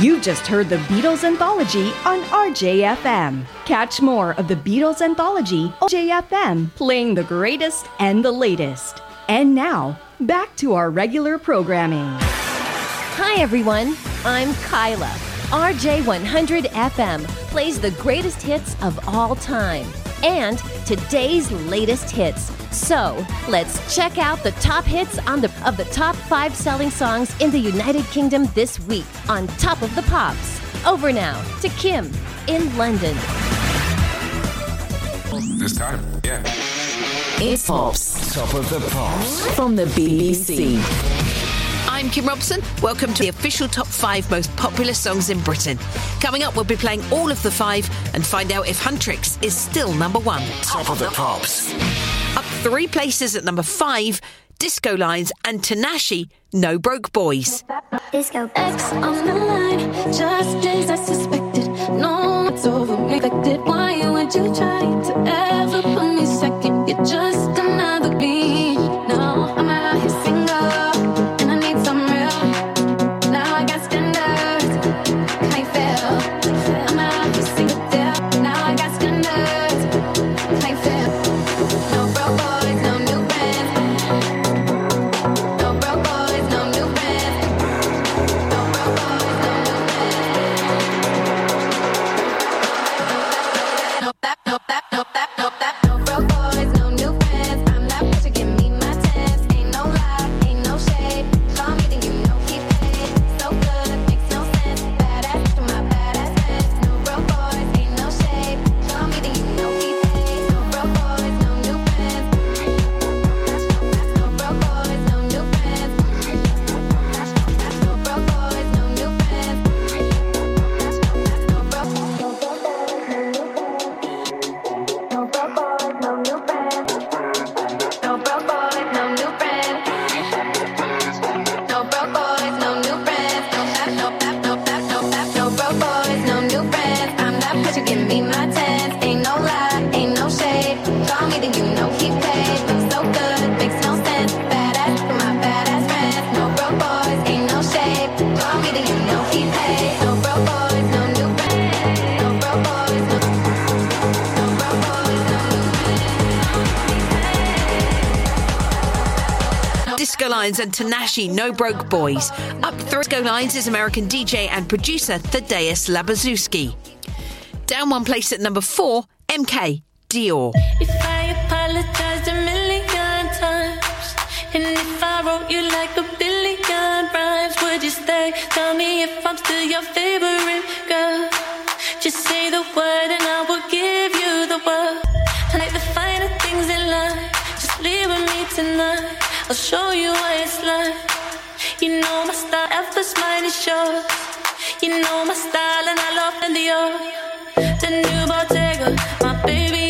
You just heard the Beatles Anthology on RJFM. Catch more of the Beatles Anthology on RJFM, playing the greatest and the latest. And now, back to our regular programming. Hi, everyone. I'm Kyla. RJ100 FM plays the greatest hits of all time and today's latest hits. So let's check out the top hits on the, of the top five selling songs in the United Kingdom this week on Top of the Pops. Over now to Kim in London. This time, yeah. It's Pops. Top of the Pops. From the BBC. I'm Kim Robson. Welcome to the official top five most popular songs in Britain. Coming up, we'll be playing all of the five and find out if Huntrix is still number one. Top of the Pops. Up three places at number five, Disco Lines and Tinashe, No Broke Boys. Disco X on the line, just as I suspected. No, it's over. Affected. Why would you try to ever put me second? Disco Lines and Tinashe, No Broke Boys. Up three Disco Lines is American DJ and producer Thaddeus Labazuski. Down one place at number four, MK, Dior. If I apologized a million times, and if I wrote you like a billion rhymes, would you stay? Tell me if I'm still your favorite girl. Just say the word and I will give you the world. Like the finer things in life. Just leave with me tonight. I'll show you what it's like. You know my style, efforts mine is yours. You know my style and I love the The new Bottega, my baby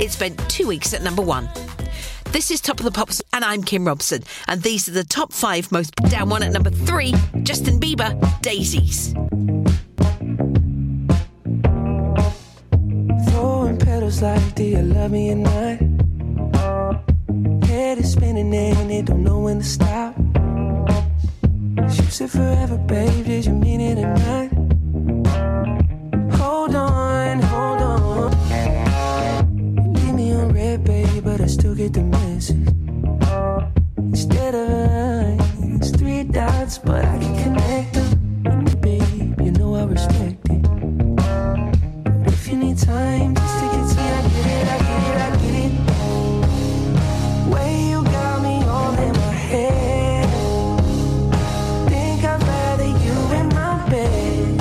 It spent two weeks at number one. This is Top of the Pops, and I'm Kim Robson. And these are the top five most down one at number three Justin Bieber, Daisies. Throwing petals like, do you love me or not? Head is spinning and it don't know when to stop. Forever, babe, did you mean it or not? Still get the message. Instead of lines, three dots, but I can connect them. Babe, you know I respect it. But if you need time, just take it to me. I get it, I get it, I get it. Way you got me all in my head. Think I'd rather you in my bed.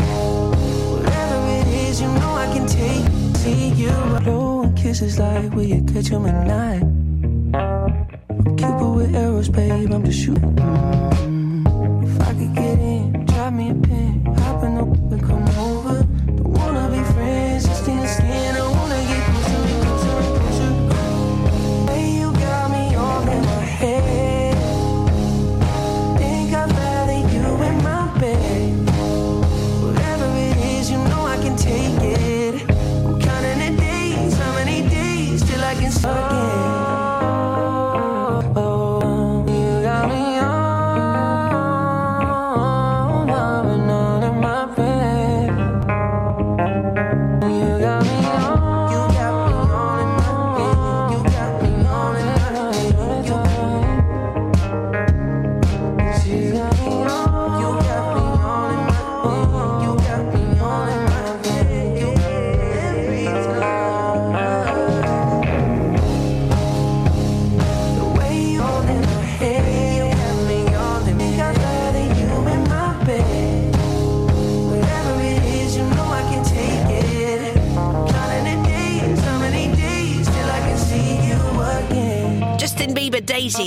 Whatever it is, you know I can take. See you blowing kisses like will you catch 'em at night? Cupid with arrows, babe. I'm just shooting.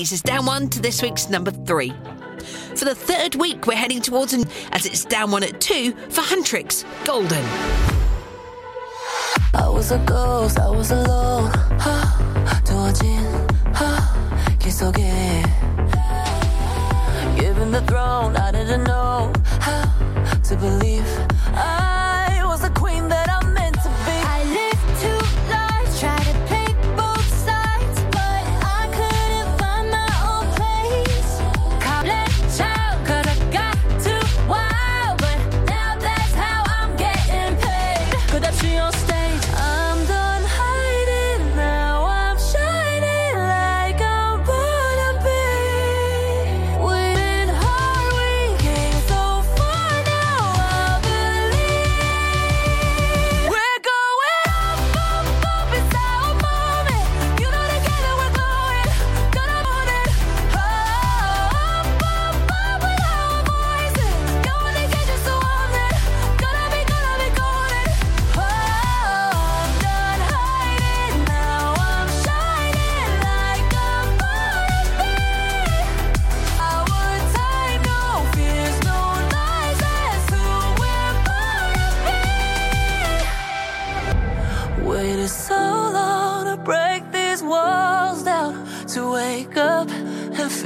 Daisies is down one to this week's number three. For the third week, we're heading towards an as it's down one at two for Huntrix, Golden. I was a ghost, I was alone. 하, 두어진 하, 길 속에. Given the throne, I didn't know how to believe. I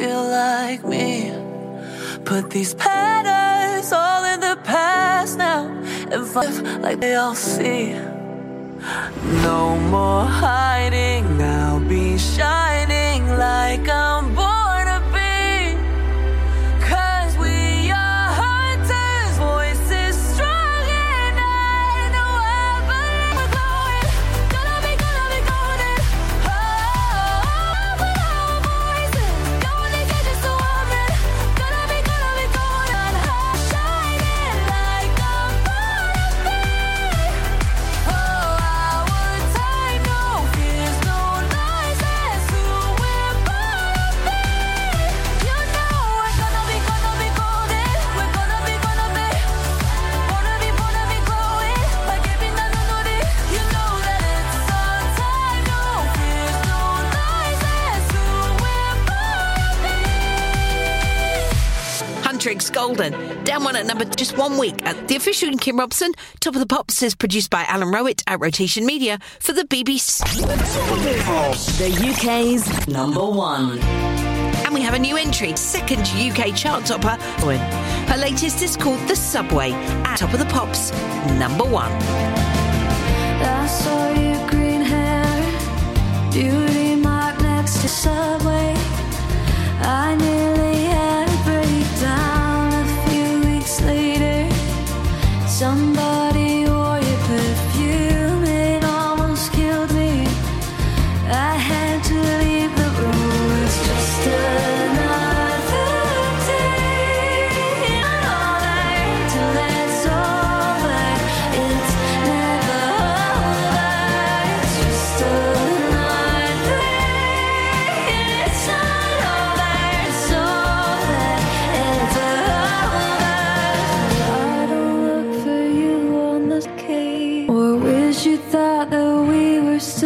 feel like me. Put these patterns all in the past now, and live like they all see. No more hiding, I'll be shining like I'm born Golden. Down one at number just one week at the official Kim Robson. Top of the Pops is produced by Alan Rowett at Rotation Media for the BBC. The UK's number one. And we have a new entry, second UK chart topper. Her latest is called The Subway at Top of the Pops, number one. I saw your green hair, beauty mark next to Subway. I nearly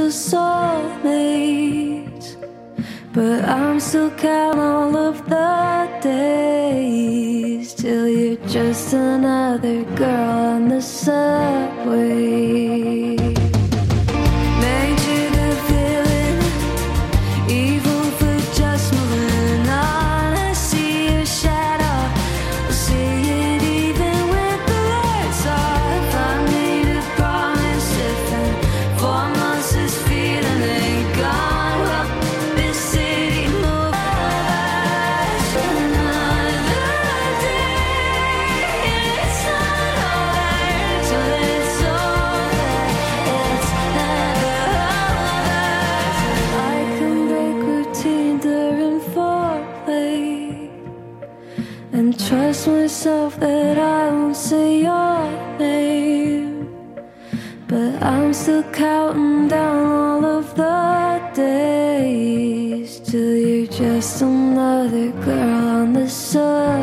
soulmates. But I'm still counting all of the days till you're just another girl on the subway. Trust myself that I won't say your name. But I'm still counting down all of the days till you're just another girl on the subway.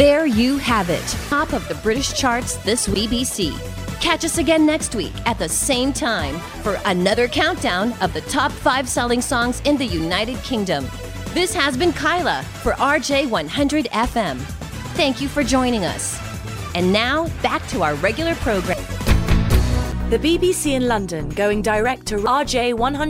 There you have it. Top of the British charts this BBC. Catch us again next week at the same time for another countdown of the top five selling songs in the United Kingdom. This has been Kyla for RJ100 FM. Thank you for joining us. And now, back to our regular program. The BBC in London going direct to RJ100